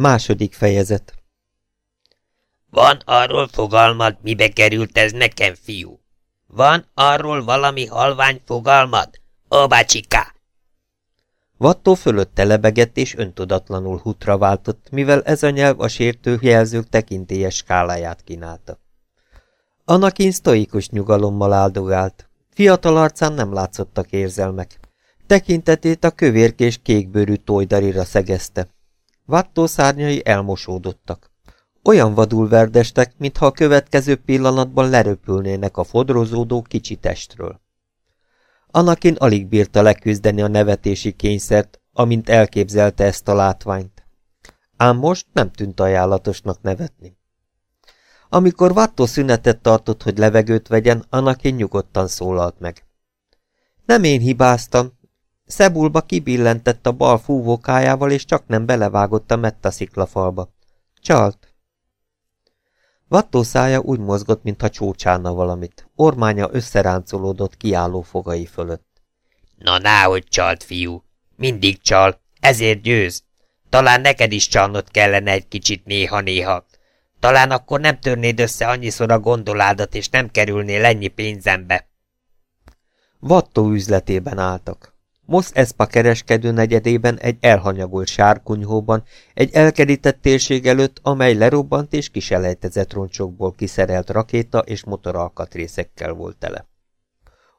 Második fejezet Van arról fogalmad, mibe került ez nekem, fiú? Van arról valami halvány fogalmad? Ó, bácsika! Vattó fölötte lebegett és öntudatlanul hutra váltott, mivel ez a nyelv a sértő jelzők tekintélyes skáláját kínálta. Anakin sztoikus nyugalommal áldogált. Fiatal arcán nem látszottak érzelmek. Tekintetét a kövérkés kékbőrű tojdarira szegezte. Vattó szárnyai elmosódottak. Olyan vadul verdestek, mintha a következő pillanatban leröpülnének a fodrozódó kicsi testről. Anakin alig bírta leküzdeni a nevetési kényszert, amint elképzelte ezt a látványt. Ám most nem tűnt ajánlatosnak nevetni. Amikor Vattó szünetet tartott, hogy levegőt vegyen, Anakin nyugodtan szólalt meg. Nem én hibáztam. Szebulba kibillentett a bal fúvókájával, és csak nem belevágott a metta sziklafalba. Csalt. Vattó szája úgy mozgott, mintha csócsána valamit. Ormánya összeráncolódott kiálló fogai fölött. Na, náhogy csalt, fiú. Mindig csal. Ezért győz. Talán neked is csalnod kellene egy kicsit néha-néha. Talán akkor nem törnéd össze annyiszor a gondoládat, és nem kerülnél ennyi pénzembe. Vattó üzletében álltak. Mosz Espa kereskedő negyedében egy elhanyagolt sárkunyhóban, egy elkerített térség előtt, amely lerobbant és kiselejtezett roncsokból kiszerelt rakéta és motoralkatrészekkel volt tele.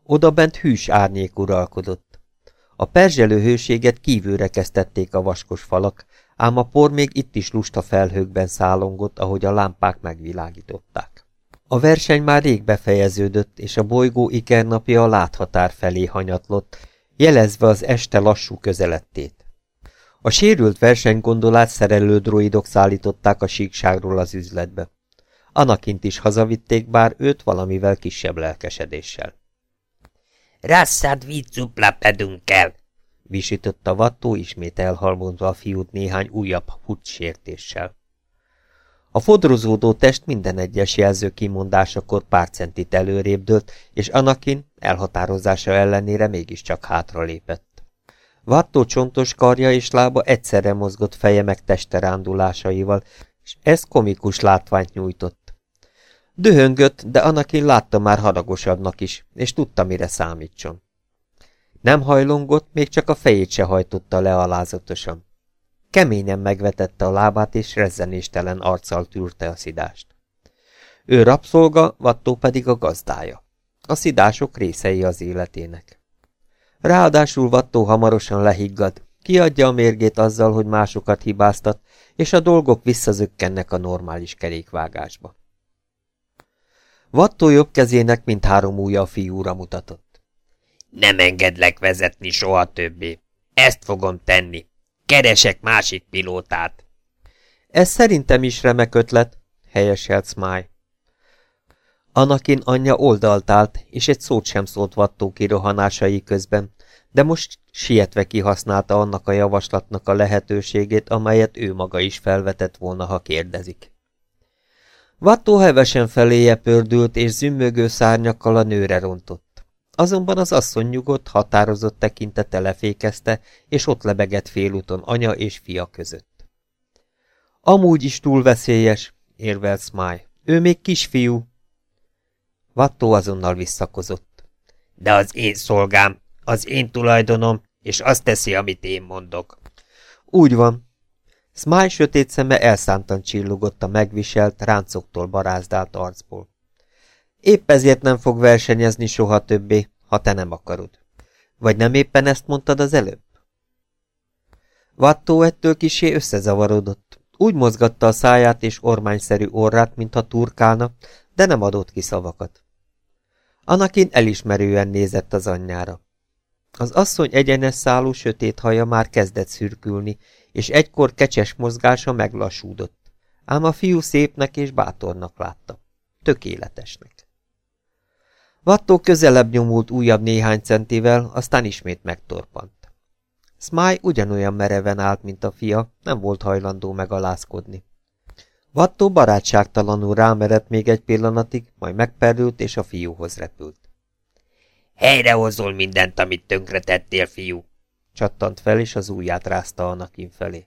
Oda bent hűs árnyék uralkodott. A perzselő hőséget kívülre kezdették a vaskos falak, ám a por még itt is lusta felhőkben szállongott, ahogy a lámpák megvilágították. A verseny már rég befejeződött, és a bolygó ikernapja a láthatár felé hanyatlott, jelezve az este lassú közelettét. A sérült versenygondolát szerelő droidok szállították a síkságról az üzletbe. Anakint is hazavitték, bár őt valamivel kisebb lelkesedéssel. Rasszad viccupla pedünkkel, visította Vattó ismét elhalmozva a fiút néhány újabb sértéssel. A fodrozódó test minden egyes jelző kimondásakor pár centit előrébb dőlt, és Anakin elhatározása ellenére mégiscsak hátralépett. Vattó csontos karja és lába egyszerre mozgott feje meg teste rándulásaival, és ez komikus látványt nyújtott. Dühöngött, de Anakin látta már haragosabbnak is, és tudta, mire számítson. Nem hajlongott, még csak a fejét se hajtotta le alázatosan. Keményen megvetette a lábát, és rezzenéstelen arccal tűrte a szidást. Ő rabszolga, Vattó pedig a gazdája. A szidások részei az életének. Ráadásul Vattó hamarosan lehiggad, kiadja a mérgét azzal, hogy másokat hibáztat, és a dolgok visszazökkennek a normális kerékvágásba. Vattó jobb kezének mint három ujja a fiúra mutatott. Nem engedlek vezetni soha többé. Ezt fogom tenni. Keresek másik pilótát. Ez szerintem is remek ötlet, helyeselt Smile. Anakin anyja oldalt állt, és egy szót sem szólt vattó kirohanásai közben, de most sietve kihasználta annak a javaslatnak a lehetőségét, amelyet ő maga is felvetett volna, ha kérdezik. Vattó hevesen feléje pördült, és zümmögő szárnyakkal a nőre rontott. Azonban az asszony nyugodt, határozott tekintete lefékezte, és ott lebegett félúton anya és fia között. Amúgy is túl veszélyes, érvelt Smile. Ő még kisfiú. Vattó azonnal visszakozott. De az én szolgám, az én tulajdonom, és azt teszi, amit én mondok. Úgy van. Smile sötét szeme elszántan csillogott a megviselt, ráncoktól barázdált arcból. Épp ezért nem fog versenyezni soha többé, ha te nem akarod. Vagy nem éppen ezt mondtad az előbb? Vattó ettől kisé összezavarodott. Úgy mozgatta a száját és ormányszerű orrát, mintha turkálna, de nem adott ki szavakat. Anakin elismerően nézett az anyjára. Az asszony egyenes szálú sötét haja már kezdett szürkülni, és egykor kecses mozgása meglassúdott. Ám a fiú szépnek és bátornak látta. Tökéletesnek. Vattó közelebb nyomult újabb néhány centivel, aztán ismét megtorpant. Smile ugyanolyan mereven állt, mint a fia, nem volt hajlandó megalázkodni. Vattó barátságtalanul rámerett még egy pillanatig, majd megperült és a fiúhoz repült. Helyrehozol mindent, amit tönkretettél, fiú! Csattant fel, és az ujját rázta Anakin felé.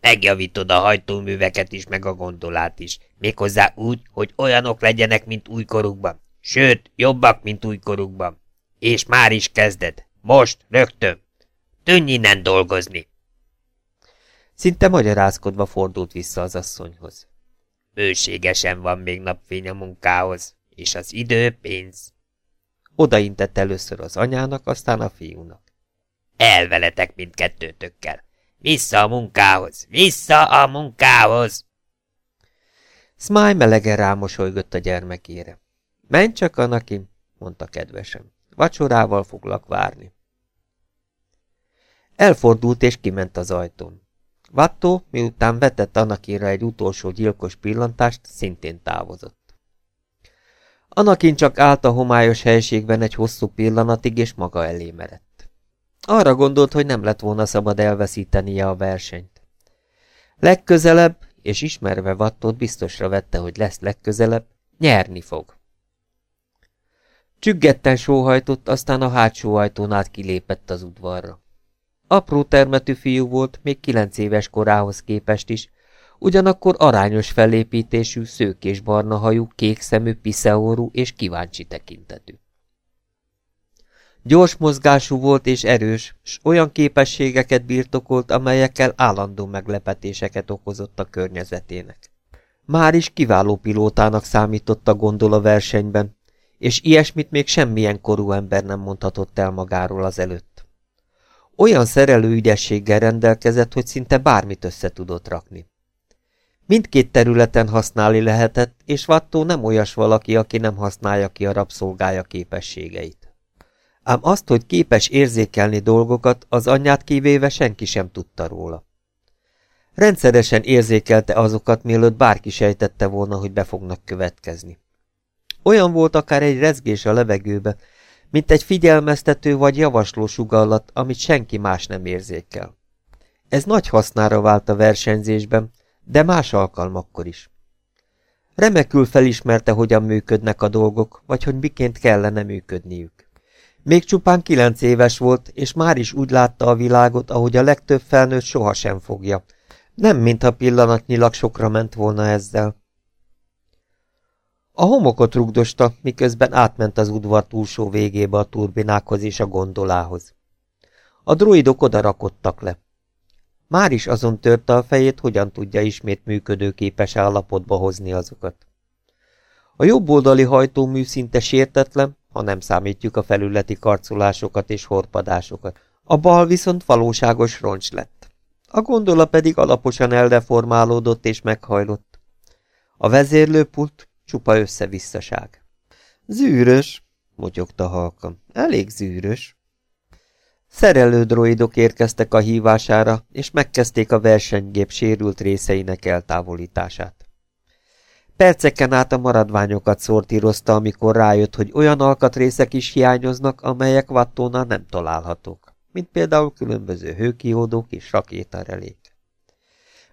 Megjavítod a hajtóműveket is, meg a gondolát is. Méghozzá úgy, hogy olyanok legyenek, mint újkorukban. Sőt, jobbak, mint újkorukban. És már is kezded. Most, rögtön. Tűnj innen dolgozni. Szinte magyarázkodva fordult vissza az asszonyhoz. Bőségesen van még napfény a munkához, és az idő pénz. Odaintett először az anyának, aztán a fiúnak. Elveletek mindkettőtökkel. Vissza a munkához! Vissza a munkához! Smile melegen rámosolygott a gyermekére. Menj csak, Anakin, mondta kedvesen. Vacsorával foglak várni. Elfordult és kiment az ajtón. Vattó, miután vetett Anakinra egy utolsó gyilkos pillantást, szintén távozott. Anakin csak állt a homályos helységben egy hosszú pillanatig, és maga elé merett. Arra gondolt, hogy nem lett volna szabad elveszítenie a versenyt. Legközelebb, és ismerve Vattot biztosra vette, hogy lesz legközelebb, nyerni fog. Csüggetten sóhajtott, aztán a hátsó ajtón át kilépett az udvarra. Apró termetű fiú volt, még kilenc éves korához képest is, ugyanakkor arányos fellépítésű, szőkés barna hajú, kék szemű, piszeórú és kíváncsi tekintetű. Gyors mozgású volt és erős, s olyan képességeket birtokolt, amelyekkel állandó meglepetéseket okozott a környezetének. Már is kiváló pilótának számított a gondola versenyben, és ilyesmit még semmilyen korú ember nem mondhatott el magáról az előtt. Olyan szerelő ügyességgel rendelkezett, hogy szinte bármit össze tudott rakni. Mindkét területen használni lehetett, és Vattó nem olyas valaki, aki nem használja ki a rabszolgája képességeit. Ám azt, hogy képes érzékelni dolgokat, az anyját kivéve senki sem tudta róla. Rendszeresen érzékelte azokat, mielőtt bárki sejtette volna, hogy be fognak következni. Olyan volt akár egy rezgés a levegőbe, mint egy figyelmeztető vagy javasló sugallat, amit senki más nem érzékel. Ez nagy hasznára vált a versenyzésben, de más alkalmakkor is. Remekül felismerte, hogyan működnek a dolgok, vagy hogy miként kellene működniük. Még csupán kilenc éves volt, és már is úgy látta a világot, ahogy a legtöbb felnőtt sohasem fogja. Nem mintha pillanatnyilag sokra ment volna ezzel. A homokot rugdosta, miközben átment az udvar túlsó végébe a turbinákhoz és a gondolához. A droidok oda rakottak le. Már is azon törte a fejét, hogyan tudja ismét működőképes állapotba hozni azokat. A jobb oldali hajtómű szinte sértetlen, ha nem számítjuk a felületi karcolásokat és horpadásokat. A bal viszont valóságos roncs lett. A gondola pedig alaposan eldeformálódott és meghajlott. A vezérlőpult Csupa összevisszaság. Zűrös, motyogta halkan. Elég zűrös. Szerelő droidok érkeztek a hívására, és megkezdték a versenygép sérült részeinek eltávolítását. Perceken át a maradványokat szortírozta, amikor rájött, hogy olyan alkatrészek is hiányoznak, amelyek vattónál nem találhatók, mint például különböző hőkiódók és rakétarelék.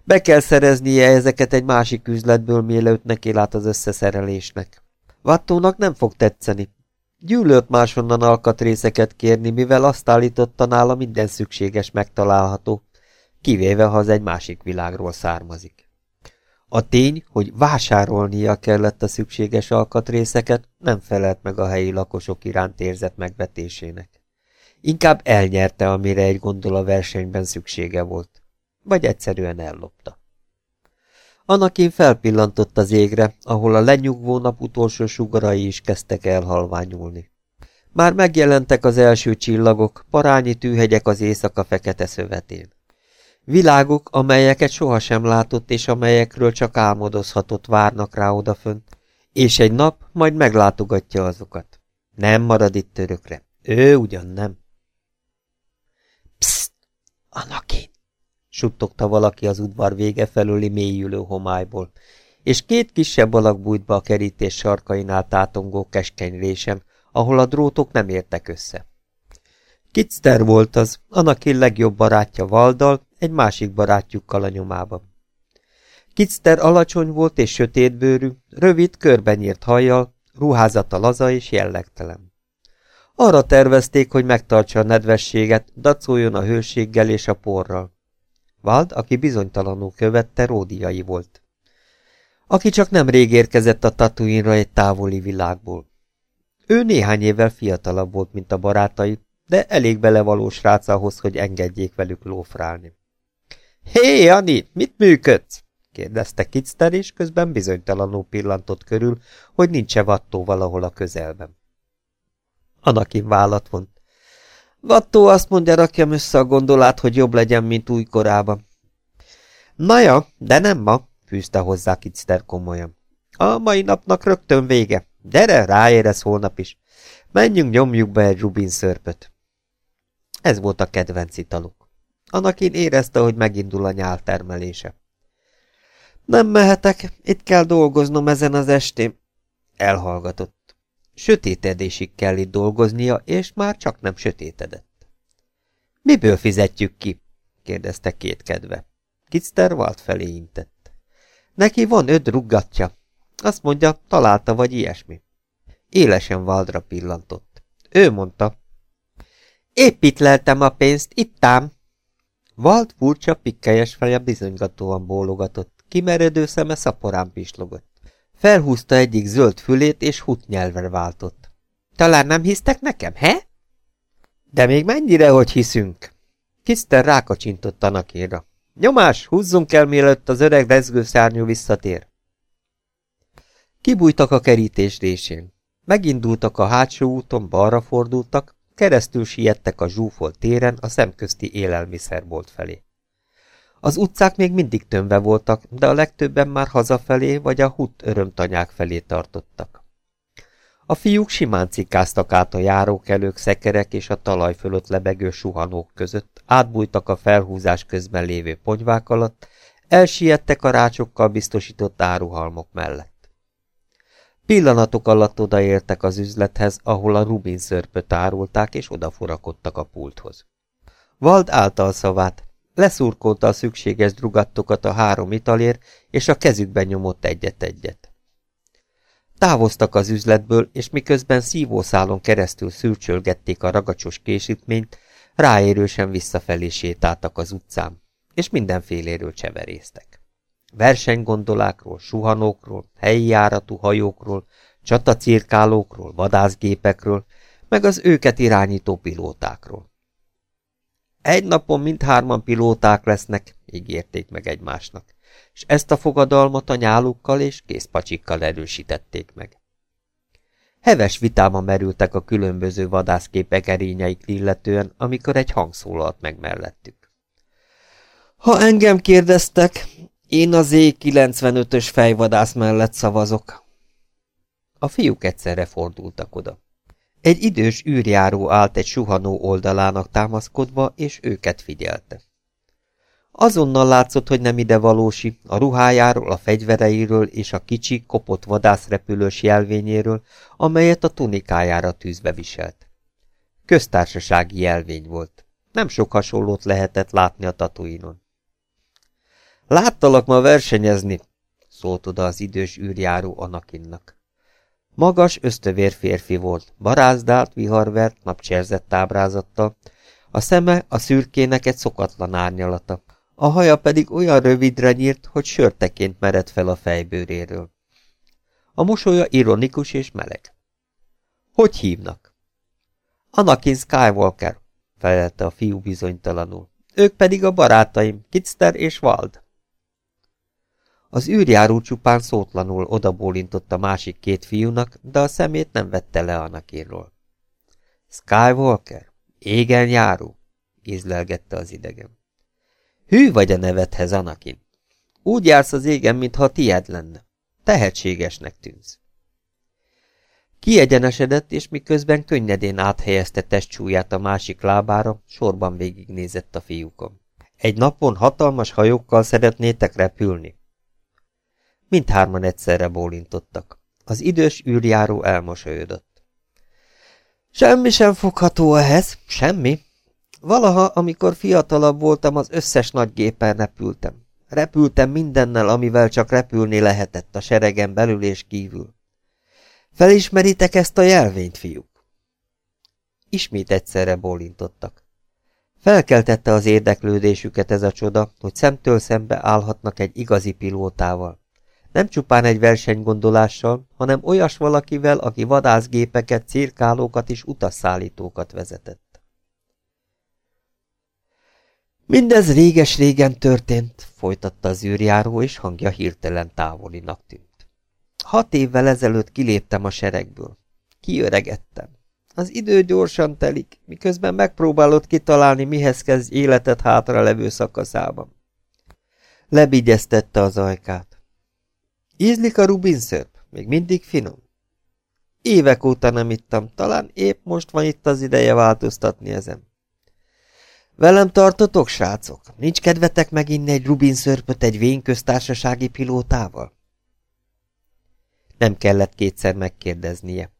Be kell szereznie ezeket egy másik üzletből, mielőtt neki lát az összeszerelésnek. Vattónak nem fog tetszeni. Gyűlölt máshonnan alkatrészeket kérni, mivel azt állította nála minden szükséges megtalálható, kivéve ha az egy másik világról származik. A tény, hogy vásárolnia kellett a szükséges alkatrészeket, nem felelt meg a helyi lakosok iránt érzett megvetésének. Inkább elnyerte, amire egy gondola versenyben szüksége volt vagy egyszerűen ellopta. Anakin felpillantott az égre, ahol a lenyugvó nap utolsó sugarai is kezdtek elhalványulni. Már megjelentek az első csillagok, parányi tűhegyek az éjszaka fekete szövetén. Világok, amelyeket sohasem látott, és amelyekről csak álmodozhatott várnak rá odafönt, és egy nap majd meglátogatja azokat. Nem marad itt örökre. Ő ugyan nem. Psst! Anakin! Suttogta valaki az udvar vége felüli mélyülő homályból, és két kisebb alak bújt be a kerítés sarkainál tátongó keskeny résen, ahol a drótok nem értek össze. Kitzter volt az, Anakin legjobb barátja Valdal, egy másik barátjukkal a nyomában. Kitzter alacsony volt és sötétbőrű, rövid, körbenyírt hajjal, ruházata laza és jellegtelen. Arra tervezték, hogy megtartsa a nedvességet, dacoljon a hőséggel és a porral. Vald, aki bizonytalanul követte, ródiai volt. Aki csak nem rég érkezett a Tatooine-ra egy távoli világból. Ő néhány évvel fiatalabb volt, mint a barátai, de elég belevaló srác ahhoz, hogy engedjék velük lófrálni. Hé, Ani, mit működsz? kérdezte Kitzter, és közben bizonytalanul pillantott körül, hogy nincs-e vattó valahol a közelben. Anakin vállat vont. Vattó azt mondja, rakjam össze a gondolát, hogy jobb legyen, mint újkorában. Na ja, de nem ma, fűzte hozzá Kitzter komolyan. A mai napnak rögtön vége. Gyere, ráérez holnap is. Menjünk, nyomjuk be egy rubin szörpöt. Ez volt a kedvenc italuk. Anakin érezte, hogy megindul a nyál termelése. Nem mehetek, itt kell dolgoznom ezen az estén. Elhallgatott. Sötétedésig kell itt dolgoznia, és már csak nem sötétedett. Miből fizetjük ki? kérdezte két kedve. Kitzter Walt felé intett. Neki van öt ruggatja. Azt mondja, találta vagy ilyesmi. Élesen Valdra pillantott. Ő mondta. Épp itt leltem a pénzt, itt ám. Vald furcsa, pikkelyes feje bizonygatóan bólogatott, kimeredő szeme szaporán pislogott. Felhúzta egyik zöld fülét, és hut nyelvre váltott. Talán nem hisztek nekem, he? De még mennyire, hogy hiszünk? Kiszter rákacsintott Anakinra. Nyomás, húzzunk el, mielőtt az öreg rezgőszárnyú visszatér. Kibújtak a kerítés résén. Megindultak a hátsó úton, balra fordultak, keresztül siettek a zsúfolt téren a szemközti élelmiszerbolt felé. Az utcák még mindig tömve voltak, de a legtöbben már hazafelé vagy a hut örömtanyák felé tartottak. A fiúk simán cikáztak át a járókelők, szekerek és a talaj fölött lebegő suhanók között, átbújtak a felhúzás közben lévő ponyvák alatt, elsiettek a rácsokkal biztosított áruhalmok mellett. Pillanatok alatt odaértek az üzlethez, ahol a rubin szörpöt árulták, és odafurakodtak a pulthoz. Vald által szavát, leszurkolta a szükséges drugattokat a három italért, és a kezükben nyomott egyet-egyet. Távoztak az üzletből, és miközben szívószálon keresztül szürcsölgették a ragacsos késítményt, ráérősen visszafelé sétáltak az utcán, és mindenféléről cseverésztek. Versenygondolákról, suhanókról, helyi járatú hajókról, csatacirkálókról, vadászgépekről, meg az őket irányító pilótákról. Egy napon mindhárman pilóták lesznek, ígérték meg egymásnak, és ezt a fogadalmat a nyálukkal és készpacsikkal erősítették meg. Heves vitában merültek a különböző vadászképek erényeik illetően, amikor egy hang szólalt meg mellettük. Ha engem kérdeztek, én az Z95-ös fejvadász mellett szavazok. A fiúk egyszerre fordultak oda. Egy idős űrjáró állt egy suhanó oldalának támaszkodva, és őket figyelte. Azonnal látszott, hogy nem ide valósi, a ruhájáról, a fegyvereiről és a kicsi, kopott vadászrepülős jelvényéről, amelyet a tunikájára tűzbe viselt. Köztársasági jelvény volt. Nem sok hasonlót lehetett látni a tatuinon. Láttalak ma versenyezni, szólt oda az idős űrjáró Anakinnak. Magas, ösztövér férfi volt, barázdált, viharvert, napcserzett ábrázattal, a szeme a szürkének egy szokatlan árnyalata, a haja pedig olyan rövidre nyírt, hogy sörteként mered fel a fejbőréről. A mosolya ironikus és meleg. Hogy hívnak? Anakin Skywalker, felelte a fiú bizonytalanul. Ők pedig a barátaim, Kitster és Wald. Az űrjáró csupán szótlanul odabólintott a másik két fiúnak, de a szemét nem vette le Anakinról. Skywalker? Égen járó? ízlelgette az idegen. Hű vagy a nevedhez, Anakin. Úgy jársz az égen, mintha tied lenne. Tehetségesnek tűnsz. Kiegyenesedett, és miközben könnyedén áthelyezte testcsúját a másik lábára, sorban végignézett a fiúkon. Egy napon hatalmas hajókkal szeretnétek repülni? Mindhárman egyszerre bólintottak. Az idős űrjáró elmosolyodott. Semmi sem fogható ehhez, semmi. Valaha, amikor fiatalabb voltam, az összes nagy gépen repültem. Repültem mindennel, amivel csak repülni lehetett a seregen belül és kívül. Felismeritek ezt a jelvényt, fiúk? Ismét egyszerre bólintottak. Felkeltette az érdeklődésüket ez a csoda, hogy szemtől szembe állhatnak egy igazi pilótával. Nem csupán egy versenygondolással, hanem olyas valakivel, aki vadászgépeket, cirkálókat és utasszállítókat vezetett. Mindez réges-régen történt, folytatta az űrjáró, és hangja hirtelen távolinak tűnt. Hat évvel ezelőtt kiléptem a seregből. Kiöregettem. Az idő gyorsan telik, miközben megpróbálod kitalálni, mihez kezd életed hátra levő szakaszában. Lebigyeztette az ajkát. Ízlik a rubinszörp? Még mindig finom? Évek óta nem ittam, talán épp most van itt az ideje változtatni ezen. Velem tartotok, srácok? Nincs kedvetek meginni egy rubinszörpöt egy vényköztársasági pilótával? Nem kellett kétszer megkérdeznie.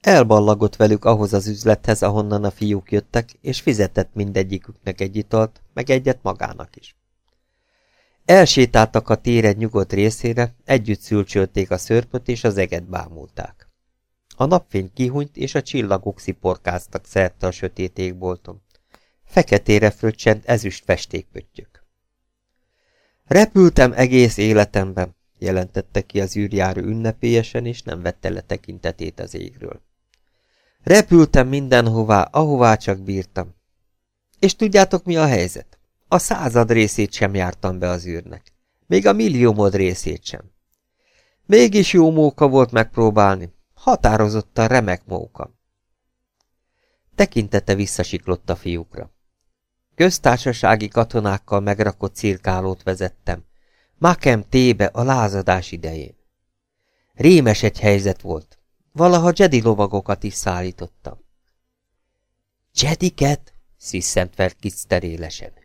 Elballagott velük ahhoz az üzlethez, ahonnan a fiúk jöttek, és fizetett mindegyiküknek egy italt, meg egyet magának is. Elsétáltak a tér egy nyugodt részére, együtt szülcsölték a szörpöt, és az eget bámulták. A napfény kihunyt, és a csillagok sziporkáztak szerte a sötét égbolton. Feketére fröccsent ezüst festékpöttyök. Repültem egész életemben, jelentette ki az űrjáró ünnepélyesen, és nem vette le tekintetét az égről. Repültem mindenhová, ahová csak bírtam. És tudjátok, mi a helyzet? A század részét sem jártam be az űrnek. Még a milliómod részét sem. Mégis jó móka volt megpróbálni. Határozottan remek móka. Tekintete visszasiklott a fiúkra. Köztársasági katonákkal megrakott cirkálót vezettem. Makem tébe a lázadás idején. Rémes egy helyzet volt. Valaha Jedi lovagokat is szállítottam. Jediket? sziszent fel kiszterélesen.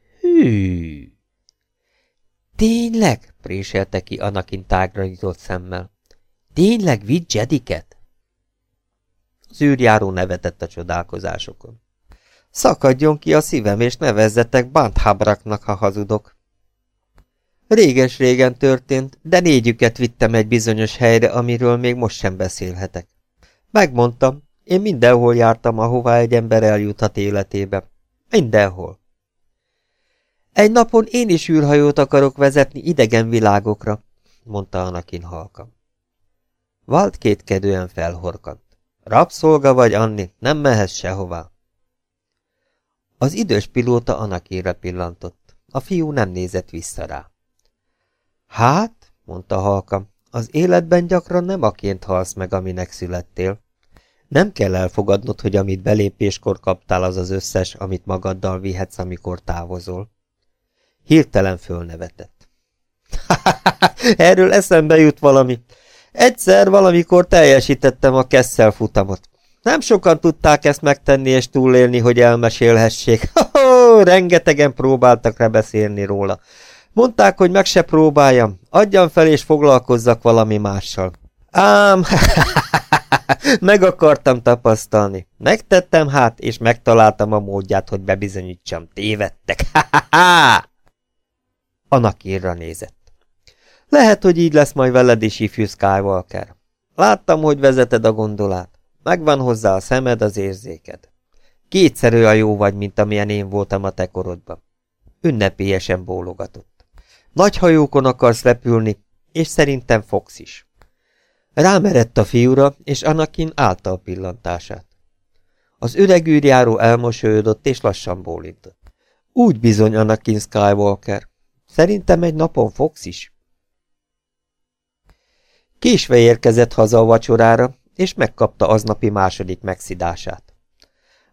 Tényleg? préselte ki Anakin tágra nyitott szemmel. Tényleg vitt Jediket? Az űrjáró nevetett a csodálkozásokon. Szakadjon ki a szívem, és nevezzetek Banthabraknak, ha hazudok. Réges-régen történt, de négyüket vittem egy bizonyos helyre, amiről még most sem beszélhetek. Megmondtam, én mindenhol jártam, ahová egy ember eljuthat életébe. Mindenhol. Egy napon én is űrhajót akarok vezetni idegen világokra, mondta Anakin halkan. Valt kétkedően felhorkant. Rabszolga vagy, Anni, nem mehetsz sehová. Az idős pilóta Anakinre pillantott. A fiú nem nézett vissza rá. Hát, mondta halkan, az életben gyakran nem aként halsz meg, aminek születtél. Nem kell elfogadnod, hogy amit belépéskor kaptál, az az összes, amit magaddal vihetsz, amikor távozol. Hirtelen fölnevetett. Erről eszembe jut valami. Egyszer valamikor teljesítettem a kesszel futamot. Nem sokan tudták ezt megtenni és túlélni, hogy elmesélhessék. Rengetegen próbáltak rá beszélni róla. Mondták, hogy meg se próbáljam, adjam fel és foglalkozzak valami mással. Ám, meg akartam tapasztalni. Megtettem hát, és megtaláltam a módját, hogy bebizonyítsam. Tévedtek. Anakirra nézett. Lehet, hogy így lesz majd veled is, ifjú Skywalker. Láttam, hogy vezeted a gondolát. Megvan hozzá a szemed, az érzéked. Kétszer olyan jó vagy, mint amilyen én voltam a te korodban. Ünnepélyesen bólogatott. Nagy hajókon akarsz repülni, és szerintem fogsz is. Rámerett a fiúra, és Anakin állta a pillantását. Az öreg űrjáró elmosolyodott, és lassan bólintott. Úgy bizony, Anakin Skywalker. Szerintem egy napon fogsz is. Késve érkezett haza a vacsorára, és megkapta aznapi második megszidását.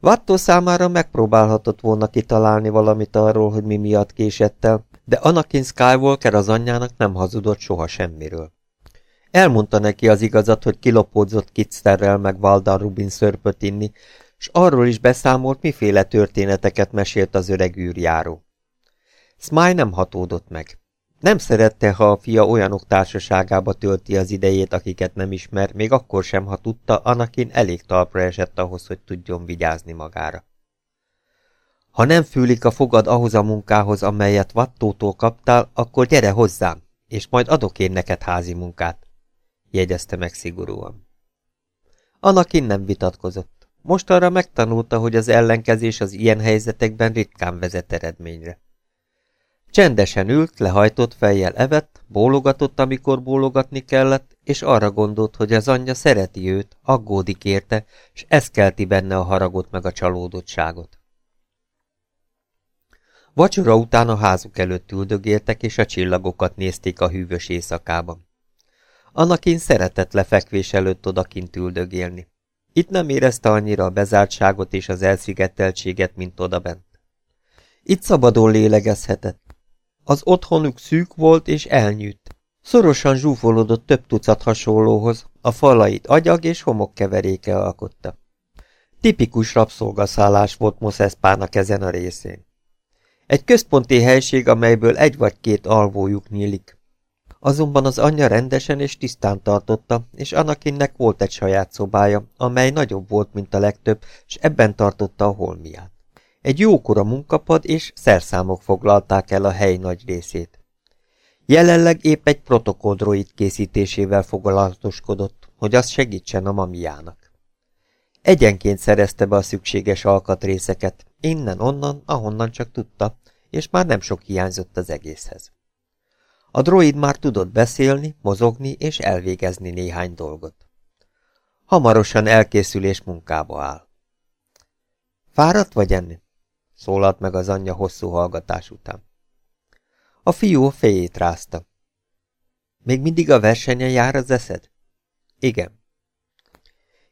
Vattó számára megpróbálhatott volna kitalálni valamit arról, hogy mi miatt késett el, de Anakin Skywalker az anyjának nem hazudott soha semmiről. Elmondta neki az igazat, hogy kilopódzott Kitsterrel meg Valdan Rubin szörpöt inni, s arról is beszámolt, miféle történeteket mesélt az öreg űrjáró. Smile nem hatódott meg. Nem szerette, ha a fia olyanok társaságába tölti az idejét, akiket nem ismer, még akkor sem, ha tudta, Anakin elég talpra esett ahhoz, hogy tudjon vigyázni magára. Ha nem fűlik a fogad ahhoz a munkához, amelyet Vattótól kaptál, akkor gyere hozzám, és majd adok én neked házi munkát, jegyezte meg szigorúan. Anakin nem vitatkozott. Most arra megtanulta, hogy az ellenkezés az ilyen helyzetekben ritkán vezet eredményre. Csendesen ült, lehajtott fejjel evett, bólogatott, amikor bólogatni kellett, és arra gondolt, hogy az anyja szereti őt, aggódik érte, és ez kelti benne a haragot meg a csalódottságot. Vacsora után a házuk előtt üldögéltek, és a csillagokat nézték a hűvös éjszakában. Anakin szeretett lefekvés előtt odakint üldögélni. Itt nem érezte annyira a bezártságot és az elszigeteltséget, mint odabent. Itt szabadon lélegezhetett. Az otthonuk szűk volt és elnyűtt. Szorosan zsúfolódott több tucat hasonlóhoz, a falait agyag és homok keveréke alkotta. Tipikus rabszolgaszállás volt Moszeszpának ezen a részén. Egy központi helység, amelyből egy vagy két alvójuk nyílik. Azonban az anyja rendesen és tisztán tartotta, és Anakinnek volt egy saját szobája, amely nagyobb volt, mint a legtöbb, és ebben tartotta a holmiát. Egy jókora munkapad és szerszámok foglalták el a hely nagy részét. Jelenleg épp egy protokoldroid készítésével foglalatoskodott, hogy az segítsen a mamiának. Egyenként szerezte be a szükséges alkatrészeket, innen-onnan, ahonnan csak tudta, és már nem sok hiányzott az egészhez. A droid már tudott beszélni, mozogni és elvégezni néhány dolgot. Hamarosan elkészülés munkába áll. Fáradt vagy enni? Szólalt meg az anyja hosszú hallgatás után. A fiú fejét rázta. Még mindig a versenyen jár az eszed? Igen.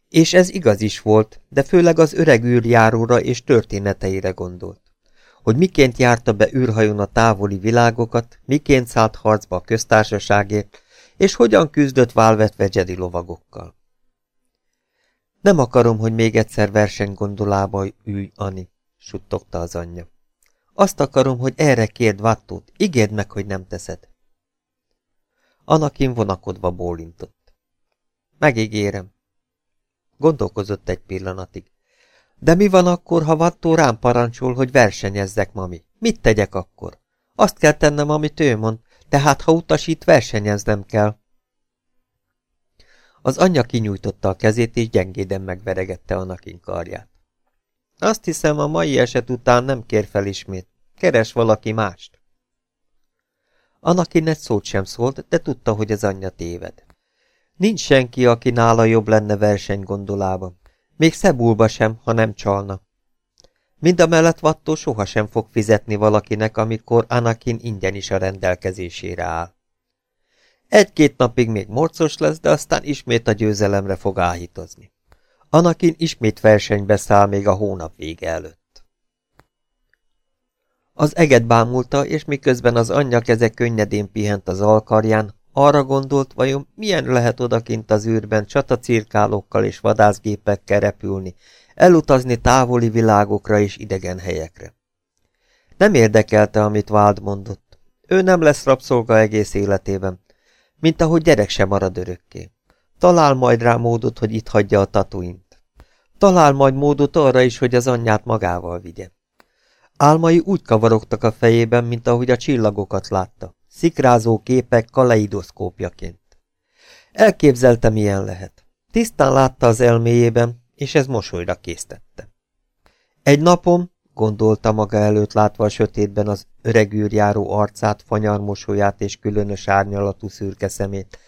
És ez igaz is volt, de főleg az öreg űrjáróra és történeteire gondolt. Hogy miként járta be űrhajón a távoli világokat, miként szállt harcba a köztársaságért, és hogyan küzdött válvetve Jedi lovagokkal. Nem akarom, hogy még egyszer versenygondolába ülj, Ani, suttogta az anyja. Azt akarom, hogy erre kérd Vattót, ígérd meg, hogy nem teszed. Anakin vonakodva bólintott. Megígérem. Gondolkozott egy pillanatig. De mi van akkor, ha Vattó rám parancsol, hogy versenyezzek, mami? Mit tegyek akkor? Azt kell tennem, amit ő mond, tehát ha utasít, versenyeznem kell. Az anyja kinyújtotta a kezét, és gyengéden megveregette Anakin karját. Azt hiszem, a mai eset után nem kér fel ismét. Keres valaki mást. Anakin egy szót sem szólt, de tudta, hogy az anyja téved. Nincs senki, aki nála jobb lenne versenygondolában. Még Szebulba sem, ha nem csalna. Mind a mellett Vattó sohasem fog fizetni valakinek, amikor Anakin ingyen is a rendelkezésére áll. Egy-két napig még morcos lesz, de aztán ismét a győzelemre fog áhítozni. Anakin ismét versenybe száll még a hónap vége előtt. Az eget bámulta, és miközben az anyja keze könnyedén pihent az alkarján, arra gondolt, vajon milyen lehet odakint az űrben csatacirkálókkal és vadászgépekkel repülni, elutazni távoli világokra és idegen helyekre. Nem érdekelte, amit Váld mondott. Ő nem lesz rabszolga egész életében, mint ahogy gyerek sem marad örökké. Talál majd rá módot, hogy itt hagyja a tatuint. Talál majd módot arra is, hogy az anyját magával vigye. Álmai úgy kavarogtak a fejében, mint ahogy a csillagokat látta szikrázó képek kaleidoszkópjaként. Elképzelte, milyen lehet. Tisztán látta az elméjében, és ez mosolyra késztette. Egy napom, gondolta maga előtt látva a sötétben az öreg űrjáró arcát, fanyar mosolyát és különös árnyalatú szürke szemét.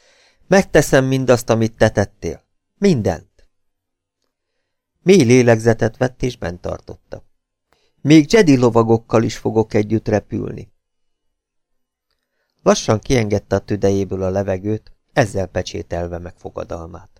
Megteszem mindazt, amit te tettél. Mindent. Mély lélegzetet vett és bent tartotta. Még Jedi lovagokkal is fogok együtt repülni. Lassan kiengedte a tüdejéből a levegőt, ezzel pecsételve meg fogadalmát.